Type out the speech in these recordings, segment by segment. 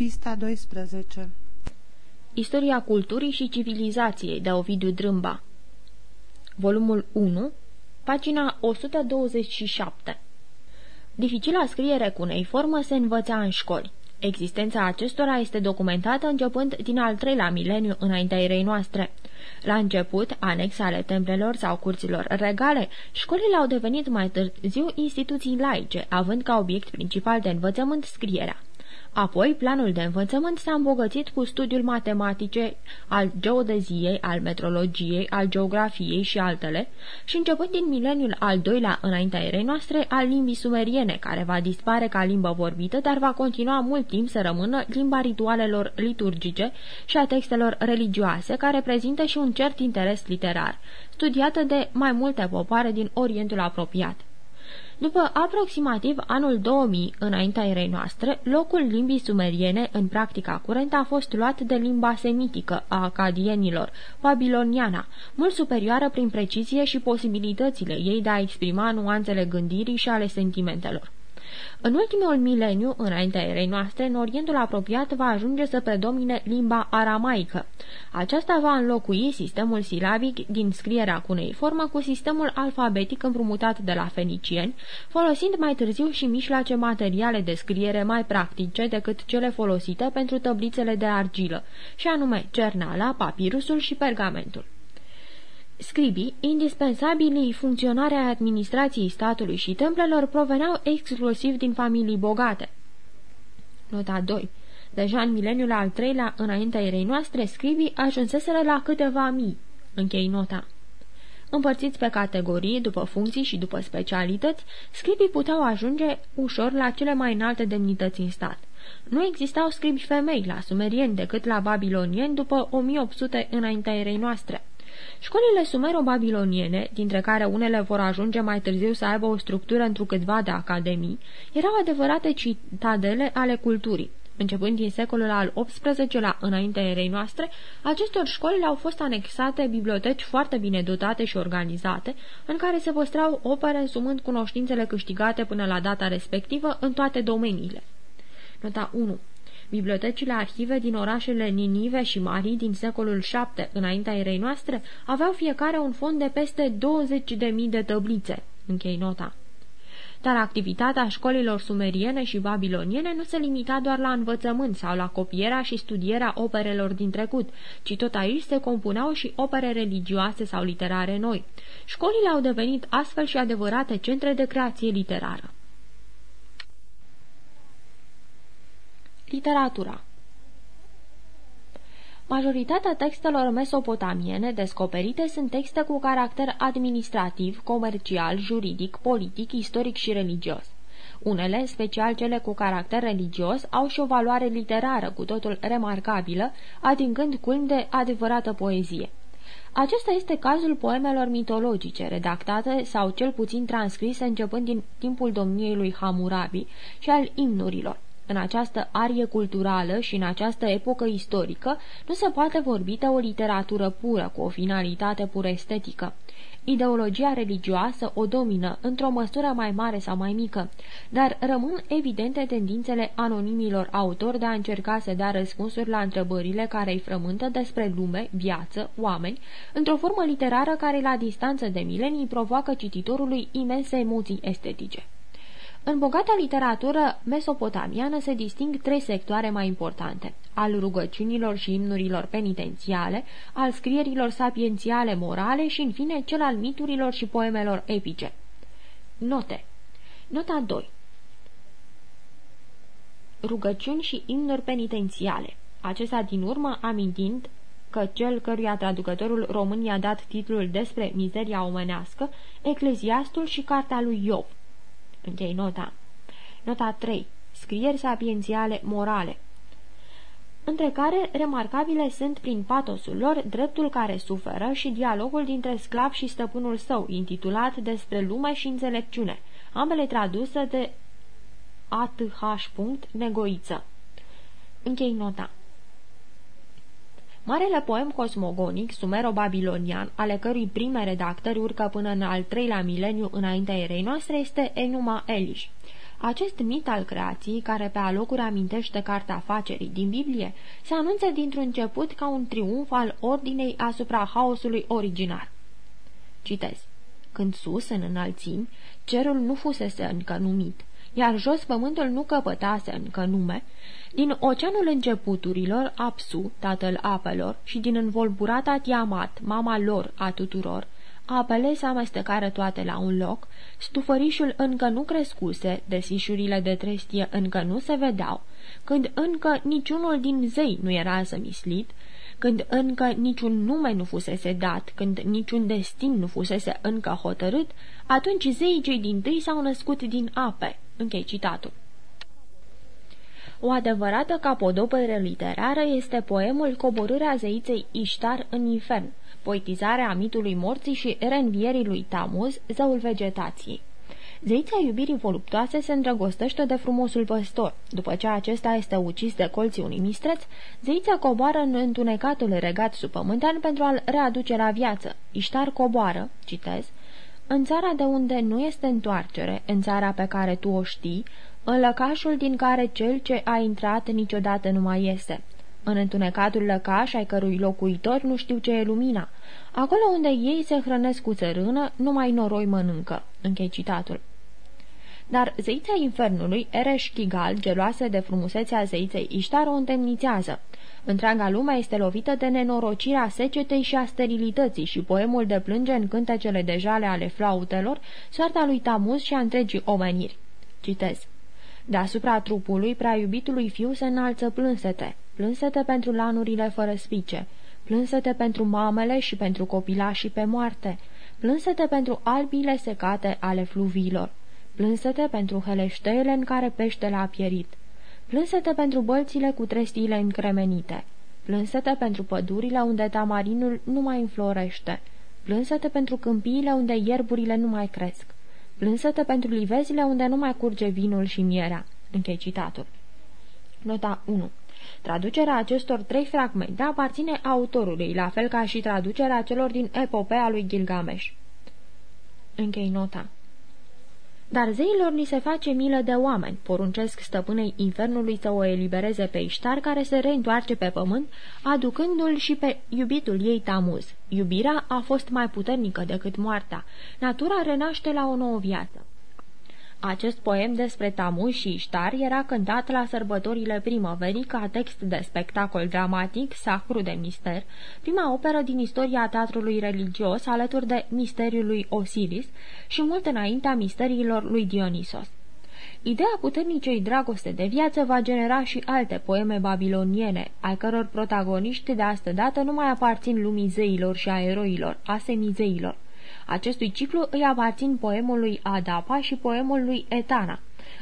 Pista 12 Istoria culturii și civilizației de Ovidiu Drâmba Volumul 1 Pagina 127 Dificila scriere cuneiformă se învăța în școli. Existența acestora este documentată începând din al treilea mileniu înaintea erei noastre. La început, anexe ale templelor sau curților regale, școlile au devenit mai târziu instituții laice, având ca obiect principal de învățământ scrierea. Apoi, planul de învățământ s-a îmbogățit cu studiul matematice, al geodeziei, al metrologiei, al geografiei și altele, și începând din mileniul al doilea înaintea erei noastre, al limbii sumeriene, care va dispare ca limbă vorbită, dar va continua mult timp să rămână limba ritualelor liturgice și a textelor religioase, care prezintă și un cert interes literar, studiată de mai multe popoare din Orientul apropiat. După aproximativ anul 2000 înaintea erei noastre, locul limbii sumeriene în practica curentă a fost luat de limba semitică a acadienilor, babiloniana, mult superioară prin precizie și posibilitățile ei de a exprima nuanțele gândirii și ale sentimentelor. În ultimul mileniu, înaintea erei noastre, în Orientul apropiat va ajunge să predomine limba aramaică. Aceasta va înlocui sistemul silabic din scrierea cuneiformă cu sistemul alfabetic împrumutat de la fenicieni, folosind mai târziu și mijloace materiale de scriere mai practice decât cele folosite pentru tablițele de argilă, și anume cernala, papirusul și pergamentul. Scribii, indispensabili funcționarea administrației statului și templelor, proveneau exclusiv din familii bogate. Nota 2. Deja în mileniul al treilea, înaintea erei noastre, scribii ajunseseră la câteva mii. Închei nota. Împărțiți pe categorii, după funcții și după specialități, scribii puteau ajunge ușor la cele mai înalte demnități în stat. Nu existau scribi femei la sumerieni decât la babilonieni după 1800 înaintea erei noastre. Școlile sumero-babiloniene, dintre care unele vor ajunge mai târziu să aibă o structură întrucâtva de academii, erau adevărate citadele ale culturii. Începând din secolul al XVIII-lea înaintea erei noastre, acestor școli au fost anexate biblioteci foarte bine dotate și organizate, în care se păstrau opere însumând cunoștințele câștigate până la data respectivă în toate domeniile. Nota 1 Bibliotecile arhive din orașele Ninive și Mari din secolul VII, înaintea erei noastre, aveau fiecare un fond de peste 20.000 de tăblițe. Închei nota. Dar activitatea școlilor sumeriene și babiloniene nu se limita doar la învățământ sau la copierea și studierea operelor din trecut, ci tot aici se compuneau și opere religioase sau literare noi. Școlile au devenit astfel și adevărate centre de creație literară. Literatura Majoritatea textelor mesopotamiene descoperite sunt texte cu caracter administrativ, comercial, juridic, politic, istoric și religios. Unele, special cele cu caracter religios, au și o valoare literară cu totul remarcabilă, atingând culmi de adevărată poezie. Acesta este cazul poemelor mitologice, redactate sau cel puțin transcrise începând din timpul domniei lui Hammurabi și al imnurilor. În această arie culturală și în această epocă istorică nu se poate vorbi de o literatură pură, cu o finalitate pur estetică. Ideologia religioasă o domină, într-o măsură mai mare sau mai mică, dar rămân evidente tendințele anonimilor autori de a încerca să dea răspunsuri la întrebările care îi frământă despre lume, viață, oameni, într-o formă literară care la distanță de milenii provoacă cititorului imense emoții estetice. În bogata literatură mesopotamiană se disting trei sectoare mai importante, al rugăciunilor și imnurilor penitențiale, al scrierilor sapiențiale morale și, în fine, cel al miturilor și poemelor epice. Note. Nota 2 Rugăciuni și imnuri penitențiale. Acesta din urmă amintind că cel căruia traducătorul român i-a dat titlul despre mizeria omenească, Ecleziastul și Cartea lui Iov, Închei nota. Nota 3. Scrieri sapiențiale morale între care remarcabile sunt prin patosul lor dreptul care suferă și dialogul dintre sclav și stăpânul său, intitulat Despre lume și înțelepciune, ambele traduse de A.T.H. Negoiță. Închei nota. Marele poem cosmogonic, sumero-babilonian, ale cărui prime redactări urcă până în al treilea mileniu înaintea erei noastre, este Enuma Elish. Acest mit al creației, care pe alocuri amintește cartea afacerii din Biblie, se anunță dintr-un început ca un triumf al ordinei asupra haosului originar. Citez. Când sus, în înălțimi, cerul nu fusese încă numit, iar jos pământul nu căpătase încă nume, din oceanul începuturilor, Apsu, tatăl apelor, și din învolburata Tiamat, mama lor a tuturor, apele se amestecară toate la un loc, stufărișul încă nu crescuse, desișurile de trestie încă nu se vedeau, când încă niciunul din zei nu era zămislit, când încă niciun nume nu fusese dat, când niciun destin nu fusese încă hotărât, atunci zeii cei din tâi s-au născut din ape. Închei citatul. O adevărată capodopere literară este poemul Coborârea zeiței Iștar în infern, poetizarea mitului morții și renvierii lui Tamuz, zeul vegetației. Zeița iubirii voluptoase se îndrăgostește de frumosul păstor. După ce acesta este ucis de colții unui mistreț, zeița coboară în întunecatul regat subpământean pentru a-l readuce la viață. Iștar coboară, citez, în țara de unde nu este întoarcere, în țara pe care tu o știi, în lăcașul din care cel ce a intrat niciodată nu mai iese. În întunecatul lăcaș ai cărui locuitori nu știu ce e lumina. Acolo unde ei se hrănesc cu țărână, numai noroi mănâncă. Închei citatul. Dar zeița infernului, Ereș Chigal, geloasă de frumusețea zeiței Iștar, o întemnițează. Întreaga lume este lovită de nenorocirea secetei și a sterilității și poemul de plânge în cântecele de jale ale flautelor, soarta lui Tamuz și a întregii omeniri. Citez. Deasupra trupului prea iubitului fiu se înalță plânsete, plânsete pentru lanurile fără spice, plânsete pentru mamele și pentru copilașii pe moarte, plânsete pentru albile secate ale fluviilor, plânsete pentru heleșteile în care peștele a pierit, plânsete pentru bălțile cu trestiile încremenite, plânsete pentru pădurile unde tamarinul nu mai înflorește, plânsete pentru câmpiile unde ierburile nu mai cresc, plânsete pentru livezile unde nu mai curge vinul și mierea. Închei citatul. Nota 1 Traducerea acestor trei fragmente aparține autorului, la fel ca și traducerea celor din epopea lui Gilgamesh. Închei nota. Dar zeilor li se face milă de oameni, poruncesc stăpânei infernului să o elibereze pe Iștar, care se reîntoarce pe pământ, aducându-l și pe iubitul ei Tamuz. Iubirea a fost mai puternică decât moartea. Natura renaște la o nouă viață. Acest poem despre Tamu și Iștar era cântat la sărbătorile primăverii ca text de spectacol dramatic, sacru de mister, prima operă din istoria teatrului religios alături de Misteriul lui Osiris și mult înaintea misteriilor lui Dionisos. Ideea puternicei dragoste de viață va genera și alte poeme babiloniene, al căror protagoniști de astă dată nu mai aparțin lumii zeilor și a eroilor, a semizeilor. Acestui ciclu îi aparțin poemul lui Adapa și poemul lui Etana.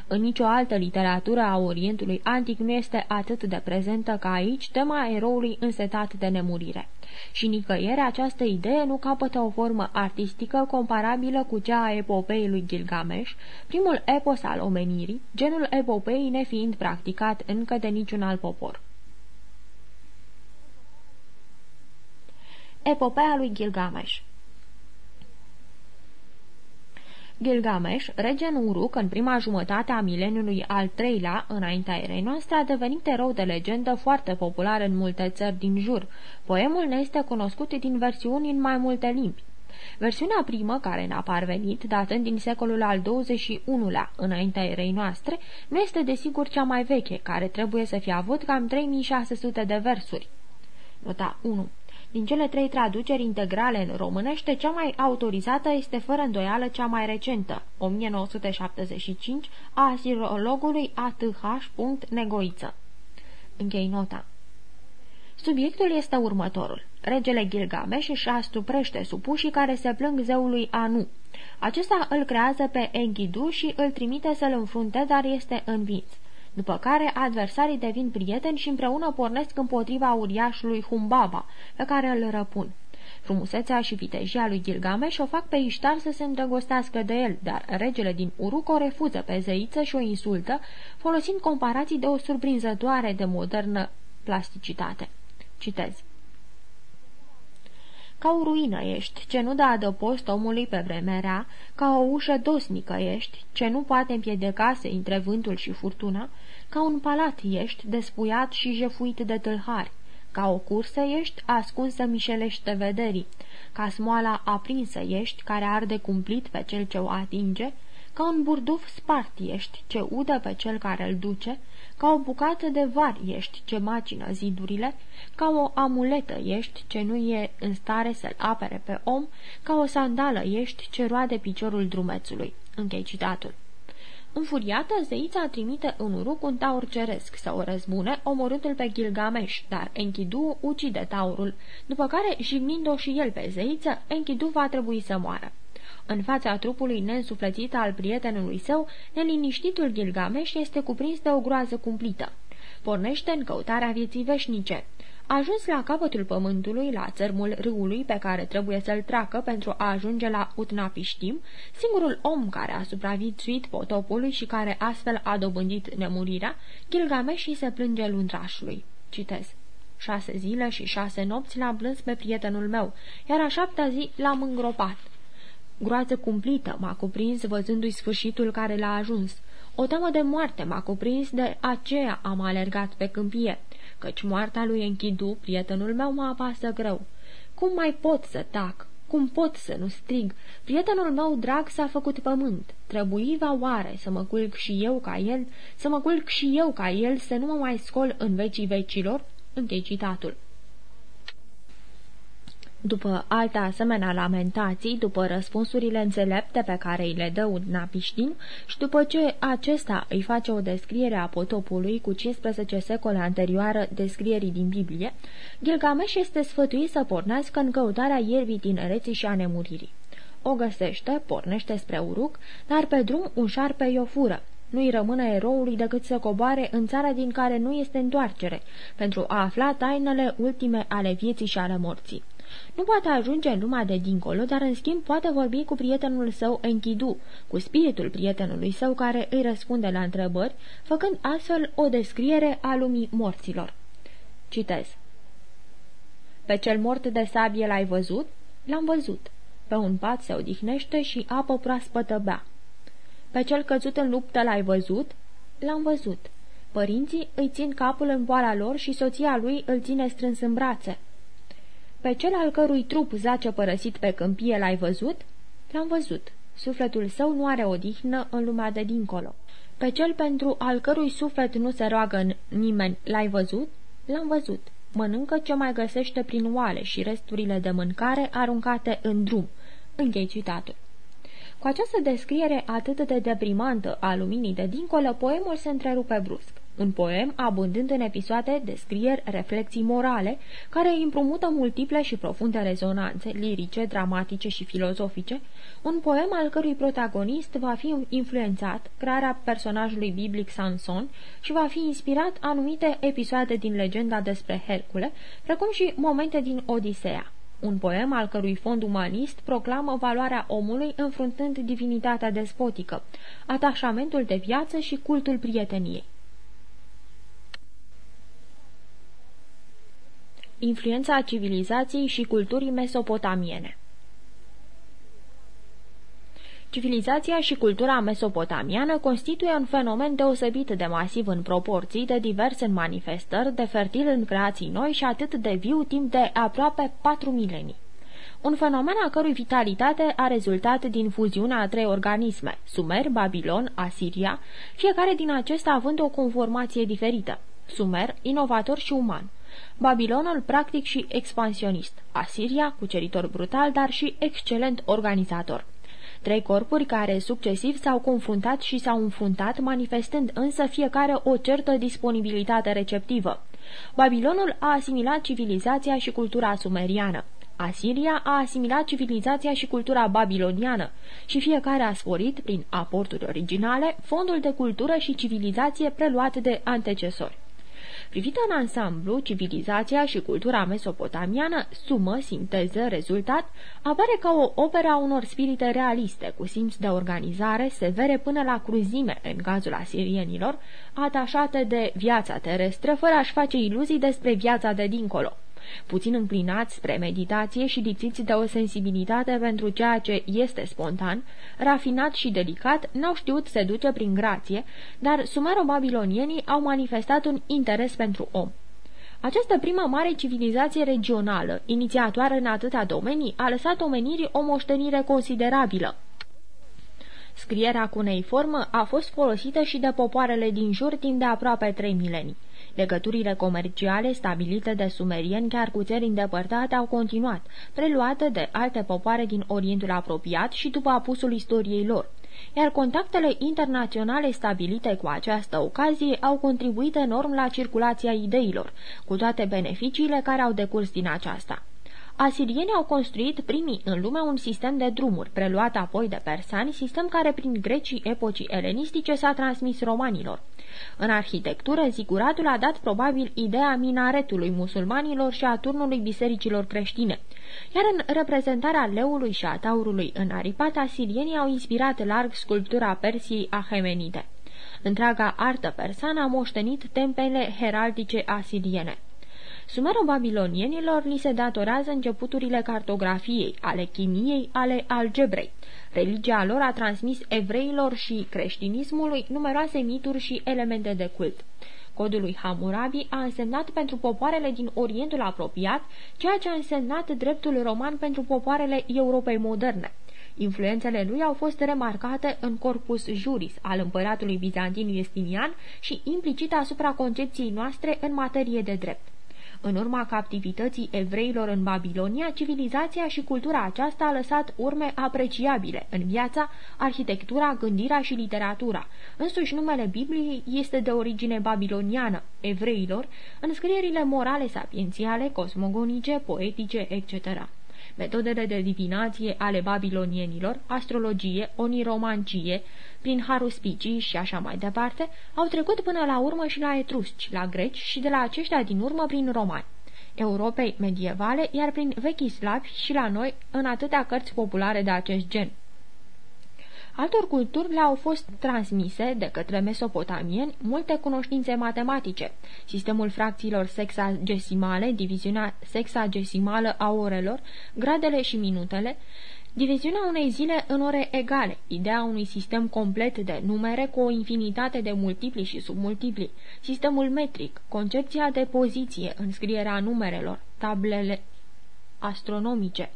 În nicio altă literatură a Orientului Antic nu este atât de prezentă ca aici tema eroului însetat de nemurire. Și nicăieri această idee nu capătă o formă artistică comparabilă cu cea a epopeii lui Gilgamesh, primul epos al omenirii, genul epopeii nefiind practicat încă de niciun alt popor. Epopeea lui Gilgamesh Gilgamesh, rege în Uruk, în prima jumătate a mileniului al treilea, înaintea erei noastre, a devenit erou de legendă foarte popular în multe țări din jur. Poemul ne este cunoscut din versiuni în mai multe limbi. Versiunea primă, care ne-a parvenit, datând din secolul al XXI-lea, înaintea erei noastre, nu este desigur cea mai veche, care trebuie să fie avut cam 3600 de versuri. Nota 1 din cele trei traduceri integrale în românește, cea mai autorizată este fără îndoială cea mai recentă, 1975, a asirologului ATH. Negoiță. Închei nota. Subiectul este următorul. Regele Gilgamesh își astuprește supușii care se plâng zeului Anu. Acesta îl creează pe Enkidu și îl trimite să-l înfrunte, dar este învins după care adversarii devin prieteni și împreună pornesc împotriva uriașului Humbaba, pe care îl răpun. Frumusețea și vitejia lui Gilgamesh o fac pe Iștar să se îndrăgostească de el, dar regele din Uruk o refuză pe zeiță și o insultă, folosind comparații de o surprinzătoare de modernă plasticitate. Citez. Ca o ruină ești, ce nu dă adăpost omului pe vremea rea, ca o ușă dosnică ești, ce nu poate împiedica să intre vântul și furtuna, ca un palat ești, despuiat și jefuit de tâlhari, ca o cursă ești, ascunsă mișelește vederii, ca smoala aprinsă ești, care arde cumplit pe cel ce o atinge, ca un burduf spart ești, ce udă pe cel care îl duce, ca o bucată de var ești, ce macină zidurile, ca o amuletă ești, ce nu e în stare să-l apere pe om, ca o sandală ești, ce roade piciorul drumețului. Închei citatul. Înfuriată, zeița trimite în uruc un taur ceresc să o răzbune, omorându-l pe Gilgamesh, dar Enkidu ucide taurul, după care, jignind-o și el pe zeiță, Enkidu va trebui să moară. În fața trupului neînsuflețit al prietenului său, neliniștitul Gilgamesh este cuprins de o groază cumplită. Pornește în căutarea vieții veșnice. Ajuns la capătul pământului, la țărmul râului pe care trebuie să-l treacă pentru a ajunge la Utnapiștim, singurul om care a supraviețuit potopului și care astfel a dobândit nemurirea, Gilgamesh și se plânge lundrașului. Citez. Șase zile și șase nopți l-am plâns pe prietenul meu, iar a șaptea zi l-am îngropat. Groază cumplită m-a cuprins văzându-i sfârșitul care l-a ajuns. O teamă de moarte m-a cuprins, de aceea am alergat pe câmpie, căci moartea lui Enchidu, prietenul meu, mă apasă greu. Cum mai pot să tac? Cum pot să nu strig? Prietenul meu drag s-a făcut pământ. Trebuiva oare să mă culc și eu ca el, să mă culc și eu ca el, să nu mă mai scol în vecii vecilor? Închei citatul. După alte asemenea lamentații, după răspunsurile înțelepte pe care îi le dă Napiștin și după ce acesta îi face o descriere a potopului cu 15 secole anterioară descrierii din Biblie, Gilgamesh este sfătuit să pornească în căutarea ierbii tinereții și a nemuririi. O găsește, pornește spre Uruc, dar pe drum un șarpe îi o fură. Nu-i rămâne eroului decât să coboare în țara din care nu este întoarcere, pentru a afla tainele ultime ale vieții și ale morții. Nu poate ajunge în lumea de dincolo, dar în schimb poate vorbi cu prietenul său Enkidu, cu spiritul prietenului său care îi răspunde la întrebări, făcând astfel o descriere a lumii morților. Citez. Pe cel mort de sabie l-ai văzut? L-am văzut. Pe un pat se odihnește și apă proaspătă bea. Pe cel căzut în luptă l-ai văzut? L-am văzut. Părinții îi țin capul în boala lor și soția lui îl ține strâns în brațe. Pe cel al cărui trup zace părăsit pe câmpie l-ai văzut? L-am văzut. Sufletul său nu are odihnă în lumea de dincolo. Pe cel pentru al cărui suflet nu se roagă nimeni l-ai văzut? L-am văzut. Mănâncă ce mai găsește prin oale și resturile de mâncare aruncate în drum. Închei citatul. Cu această descriere atât de deprimantă a luminii de dincolo, poemul se întrerupe brusc. Un poem abundând în episoade, descrieri, reflexii morale, care împrumută multiple și profunde rezonanțe, lirice, dramatice și filozofice, un poem al cărui protagonist va fi influențat, crearea personajului biblic Samson și va fi inspirat anumite episoade din legenda despre Hercule, precum și momente din Odiseea. Un poem al cărui fond umanist proclamă valoarea omului înfruntând divinitatea despotică, atașamentul de viață și cultul prieteniei. Influența civilizației și culturii mesopotamiene. Civilizația și cultura mesopotamiană constituie un fenomen deosebit de masiv în proporții, de divers în manifestări, de fertil în creații noi și atât de viu timp de aproape patru milenii. Un fenomen a cărui vitalitate a rezultat din fuziunea a trei organisme, Sumer, Babilon, Asiria, fiecare din acestea având o conformație diferită. Sumer, inovator și uman. Babilonul practic și expansionist, Asiria, cuceritor brutal, dar și excelent organizator. Trei corpuri care succesiv s-au confruntat și s-au înfruntat, manifestând însă fiecare o certă disponibilitate receptivă. Babilonul a asimilat civilizația și cultura sumeriană. Asiria a asimilat civilizația și cultura babiloniană și fiecare a sporit, prin aporturi originale, fondul de cultură și civilizație preluat de antecesori. Privită în ansamblu, civilizația și cultura mesopotamiană, sumă, sinteză, rezultat, apare ca o operă a unor spirite realiste, cu simț de organizare, severe până la cruzime, în cazul asirienilor, atașate de viața terestră, fără a-și face iluzii despre viața de dincolo. Puțin înclinați spre meditație și lipsiți de o sensibilitate pentru ceea ce este spontan, rafinat și delicat, n-au știut seduce prin grație, dar sumero-babilonienii au manifestat un interes pentru om. Această prima mare civilizație regională, inițiatoare în atâtea domenii, a lăsat omenirii o moștenire considerabilă. Scrierea cuneiformă a fost folosită și de popoarele din jur timp de aproape trei milenii. Legăturile comerciale stabilite de sumerieni chiar cu țări îndepărtate au continuat, preluate de alte popoare din Orientul apropiat și după apusul istoriei lor iar contactele internaționale stabilite cu această ocazie au contribuit enorm la circulația ideilor, cu toate beneficiile care au decurs din aceasta. Asirienii au construit primii în lume un sistem de drumuri, preluat apoi de persani, sistem care prin grecii epocii elenistice s-a transmis romanilor. În arhitectură, ziguratul a dat probabil ideea minaretului musulmanilor și a turnului bisericilor creștine, iar în reprezentarea leului și a taurului în aripat, asirienii au inspirat larg sculptura Persiei Ahemenide. Întreaga artă persană a moștenit tempele heraldice asiriene. Sumero-babilonienilor li se datorează începuturile cartografiei, ale chimiei, ale algebrei. Religia lor a transmis evreilor și creștinismului numeroase mituri și elemente de cult. Codul lui Hammurabi a însemnat pentru popoarele din Orientul apropiat ceea ce a însemnat dreptul roman pentru popoarele Europei moderne. Influențele lui au fost remarcate în corpus juris al împăratului bizantin Justinian și implicit asupra concepției noastre în materie de drept. În urma captivității evreilor în Babilonia, civilizația și cultura aceasta a lăsat urme apreciabile în viața, arhitectura, gândirea și literatura. Însuși numele Bibliei este de origine babiloniană, evreilor, în scrierile morale sapiențiale, cosmogonice, poetice, etc. Metodele de divinație ale babilonienilor, astrologie, oniromancie, prin haruspicii și așa mai departe, au trecut până la urmă și la etrusci, la greci și de la aceștia din urmă prin romani. Europei medievale, iar prin vechi slavi și la noi în atâtea cărți populare de acest gen. Altor culturi le-au fost transmise de către mesopotamieni multe cunoștințe matematice, sistemul fracțiilor sexagesimale, diviziunea sexagesimală a orelor, gradele și minutele, Diviziunea unei zile în ore egale, ideea unui sistem complet de numere cu o infinitate de multipli și submultipli, sistemul metric, concepția de poziție, înscrierea numerelor, tablele astronomice,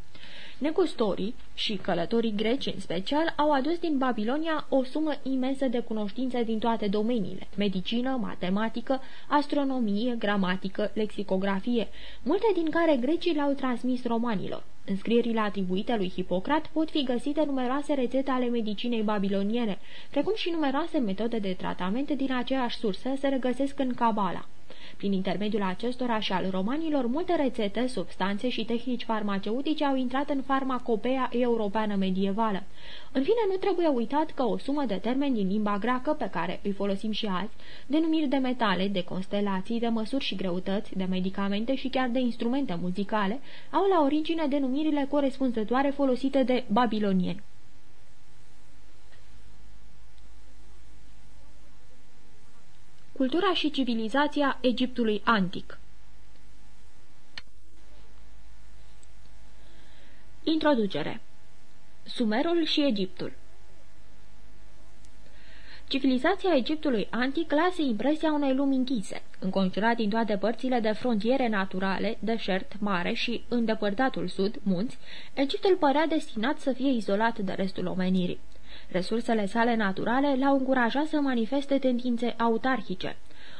Negustorii și călătorii greci în special au adus din Babilonia o sumă imensă de cunoștințe din toate domeniile, medicină, matematică, astronomie, gramatică, lexicografie, multe din care grecii le-au transmis romanilor. În scrierile atribuite lui Hipocrat pot fi găsite numeroase rețete ale medicinei babiloniene, precum și numeroase metode de tratament din aceeași sursă se regăsesc în Cabala. Prin intermediul acestora și al romanilor, multe rețete, substanțe și tehnici farmaceutice au intrat în farmacopea europeană medievală. În fine, nu trebuie uitat că o sumă de termeni din limba greacă, pe care îi folosim și azi, denumiri de metale, de constelații, de măsuri și greutăți, de medicamente și chiar de instrumente muzicale, au la origine denumirile corespunzătoare folosite de babilonieni. Cultura și civilizația Egiptului antic. Introducere. Sumerul și Egiptul. Civilizația Egiptului antic lasă impresia unei lumi închise, înconjurat din toate părțile de frontiere naturale, deșert, mare și îndepărtatul sud, munți, Egiptul părea destinat să fie izolat de restul omenirii. Resursele sale naturale l-au încurajat să manifeste tendințe autarhice.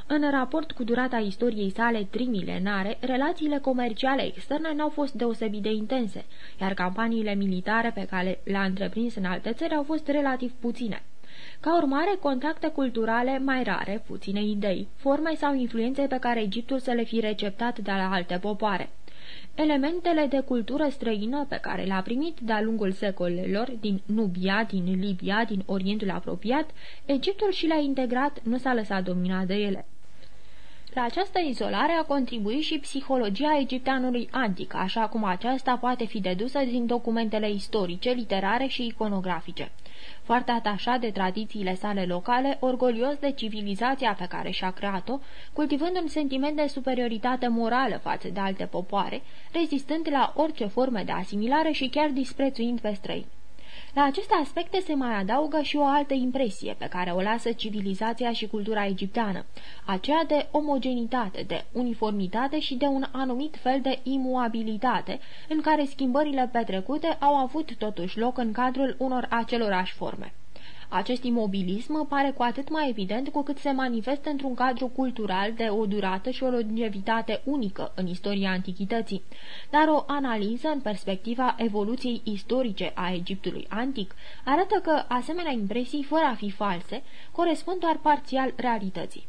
În raport cu durata istoriei sale trimilenare, relațiile comerciale externe n-au fost deosebit de intense, iar campaniile militare pe care le-a întreprins în alte țări au fost relativ puține. Ca urmare, contacte culturale mai rare, puține idei, forme sau influențe pe care Egiptul să le fi receptat de la alte popoare. Elementele de cultură străină pe care le-a primit de-a lungul secolelor din Nubia, din Libia, din Orientul apropiat, Egiptul și le-a integrat, nu s-a lăsat dominat de ele. La această izolare a contribuit și psihologia egipteanului antic, așa cum aceasta poate fi dedusă din documentele istorice, literare și iconografice. Foarte atașat de tradițiile sale locale, orgolios de civilizația pe care și-a creat-o, cultivând un sentiment de superioritate morală față de alte popoare, rezistând la orice formă de asimilare și chiar disprețuind pe străini. La aceste aspecte se mai adaugă și o altă impresie pe care o lasă civilizația și cultura egipteană, aceea de omogenitate, de uniformitate și de un anumit fel de imuabilitate, în care schimbările petrecute au avut totuși loc în cadrul unor acelorași forme. Acest imobilism pare cu atât mai evident cu cât se manifestă într-un cadru cultural de o durată și o longevitate unică în istoria antichității, dar o analiză în perspectiva evoluției istorice a Egiptului antic arată că asemenea impresii, fără a fi false, corespund doar parțial realității.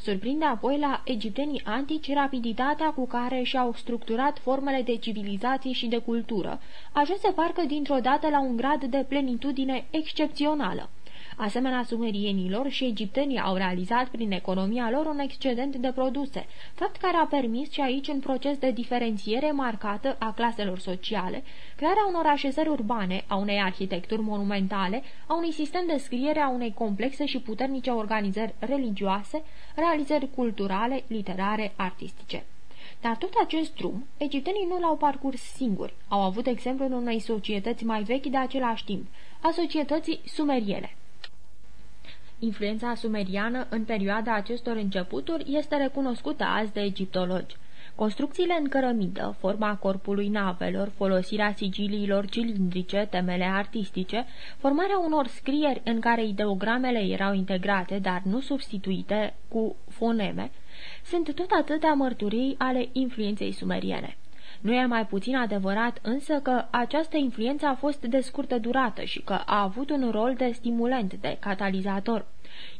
Surprinde apoi la egiptenii antici rapiditatea cu care și-au structurat formele de civilizație și de cultură, ajunse parcă dintr-o dată la un grad de plenitudine excepțională. Asemenea, sumerienilor și egiptenii au realizat prin economia lor un excedent de produse, fapt care a permis și aici un proces de diferențiere marcată a claselor sociale, crearea unor așezări urbane, a unei arhitecturi monumentale, a unui sistem de scriere, a unei complexe și puternice organizări religioase, realizări culturale, literare, artistice. Dar tot acest drum, egiptenii nu l-au parcurs singuri, au avut exemplul unei societăți mai vechi de același timp, a societății sumeriene. Influența sumeriană în perioada acestor începuturi este recunoscută azi de egiptologi. Construcțiile în cărămidă, forma corpului navelor, folosirea sigiliilor cilindrice, temele artistice, formarea unor scrieri în care ideogramele erau integrate, dar nu substituite cu foneme, sunt tot atâtea mărturii ale influenței sumeriene. Nu e mai puțin adevărat însă că această influență a fost de scurtă durată și că a avut un rol de stimulant, de catalizator.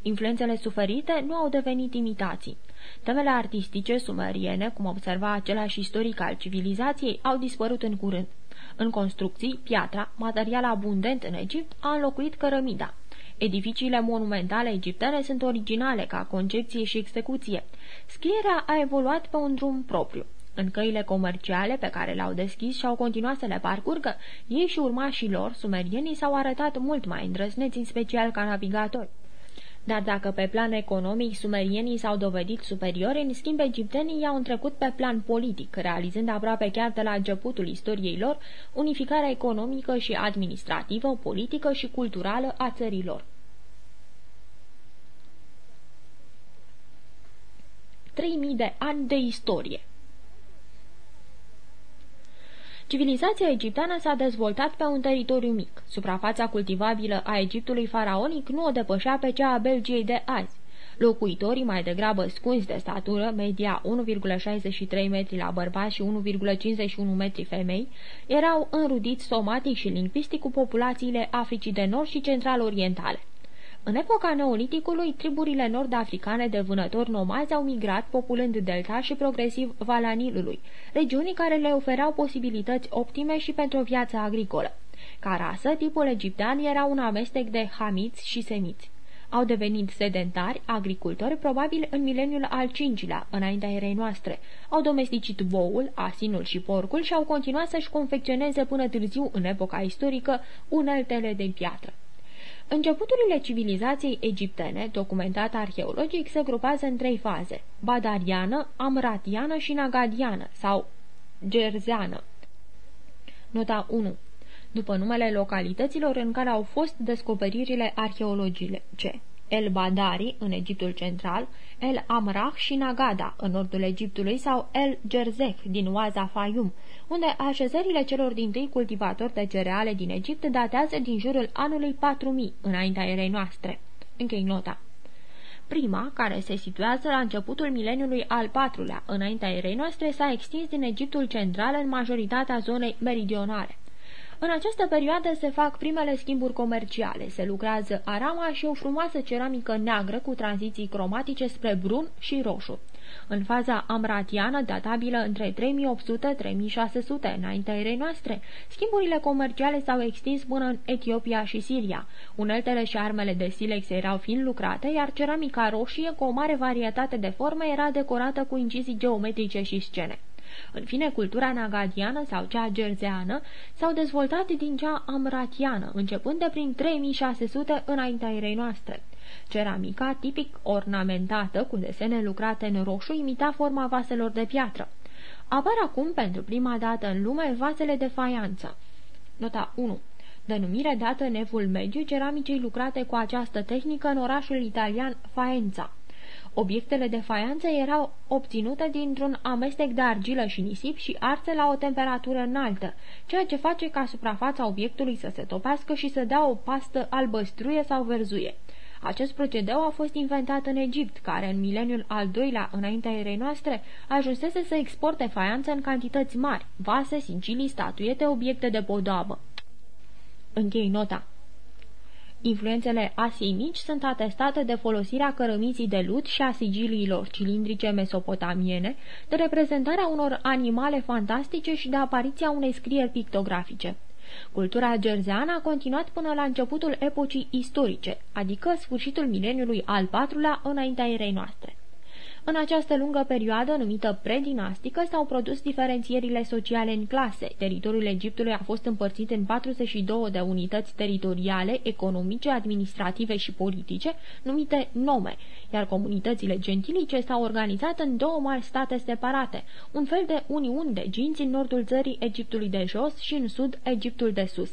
Influențele suferite nu au devenit imitații. Temele artistice sumeriene, cum observa același istoric al civilizației, au dispărut în curând. În construcții, piatra, material abundent în Egipt, a înlocuit cărămida. Edificiile monumentale egiptene sunt originale ca concepție și execuție. Scrierea a evoluat pe un drum propriu. În căile comerciale pe care le-au deschis și au continuat să le parcurgă, ei și urmașii lor, sumerienii, s-au arătat mult mai îndrăzneți, în special ca navigatori. Dar dacă pe plan economic sumerienii s-au dovedit superiori, în schimb egiptenii i-au întrecut pe plan politic, realizând aproape chiar de la începutul istoriei lor unificarea economică și administrativă, politică și culturală a țărilor. 3000 de ani de istorie Civilizația egipteană s-a dezvoltat pe un teritoriu mic. Suprafața cultivabilă a Egiptului faraonic nu o depășea pe cea a Belgiei de azi. Locuitorii, mai degrabă scunzi de statură, media 1,63 metri la bărbați și 1,51 metri femei, erau înrudiți somatic și lingvistic cu populațiile Africii de Nord și Central-Orientale. În epoca neoliticului, triburile nord-africane de vânători nomazi au migrat, populând delta și progresiv Vala Nilului, regiuni care le oferau posibilități optime și pentru o viață agricolă. Ca rasă, tipul egiptean era un amestec de hamiți și semiți. Au devenit sedentari, agricultori, probabil în mileniul al cincilea, înaintea erei noastre. Au domesticit boul, asinul și porcul și au continuat să-și confecționeze până târziu, în epoca istorică, uneltele de piatră. Începuturile civilizației egiptene, documentate arheologic, se grupează în trei faze, badariană, amratiană și nagadiană sau gerzeană. Nota 1 după numele localităților în care au fost descoperirile arheologice. El Badari, în Egiptul central, El Amrah și Nagada, în nordul Egiptului, sau El Gerzek, din Oaza Fayum, unde așezările celor din tâi cultivatori de cereale din Egipt datează din jurul anului 4000, înaintea erei noastre. Închei nota. Prima, care se situează la începutul mileniului al patrulea, înaintea erei noastre, s-a extins din Egiptul central în majoritatea zonei meridionale. În această perioadă se fac primele schimburi comerciale, se lucrează arama și o frumoasă ceramică neagră cu tranziții cromatice spre brun și roșu. În faza amratiană, databilă între 3800-3600 înaintea erei noastre, schimburile comerciale s-au extins până în Etiopia și Siria. Uneltele și armele de silex erau fiind lucrate, iar ceramica roșie, cu o mare varietate de forme, era decorată cu incizii geometrice și scene. În fine, cultura nagadiană sau cea gerzeană s-au dezvoltat din cea amratiană, începând de prin 3600 înaintea erei noastre. Ceramica, tipic ornamentată, cu desene lucrate în roșu, imita forma vaselor de piatră. Apar acum, pentru prima dată în lume, vasele de faianță. Nota 1 denumire dată în evul mediu ceramicii lucrate cu această tehnică în orașul italian Faenza. Obiectele de faianță erau obținute dintr-un amestec de argilă și nisip și arse la o temperatură înaltă, ceea ce face ca suprafața obiectului să se topească și să dea o pastă albăstruie sau verzuie. Acest procedeu a fost inventat în Egipt, care în mileniul al doilea înaintea erei noastre ajunsese să exporte faianță în cantități mari, vase, sigilii, statuete, obiecte de podoabă. Închei nota. Influențele Asiei mici sunt atestate de folosirea cărămiții de lut și a sigiliilor cilindrice mesopotamiene, de reprezentarea unor animale fantastice și de apariția unei scrieri pictografice. Cultura gerzeană a continuat până la începutul epocii istorice, adică sfârșitul mileniului al IV-lea înaintea erei noastre. În această lungă perioadă, numită predinastică, s-au produs diferențierile sociale în clase. Teritoriul Egiptului a fost împărțit în 42 de unități teritoriale, economice, administrative și politice, numite nome, iar comunitățile gentilice s-au organizat în două mari state separate, un fel de uniuni de ginți în nordul țării Egiptului de jos și în sud Egiptul de sus.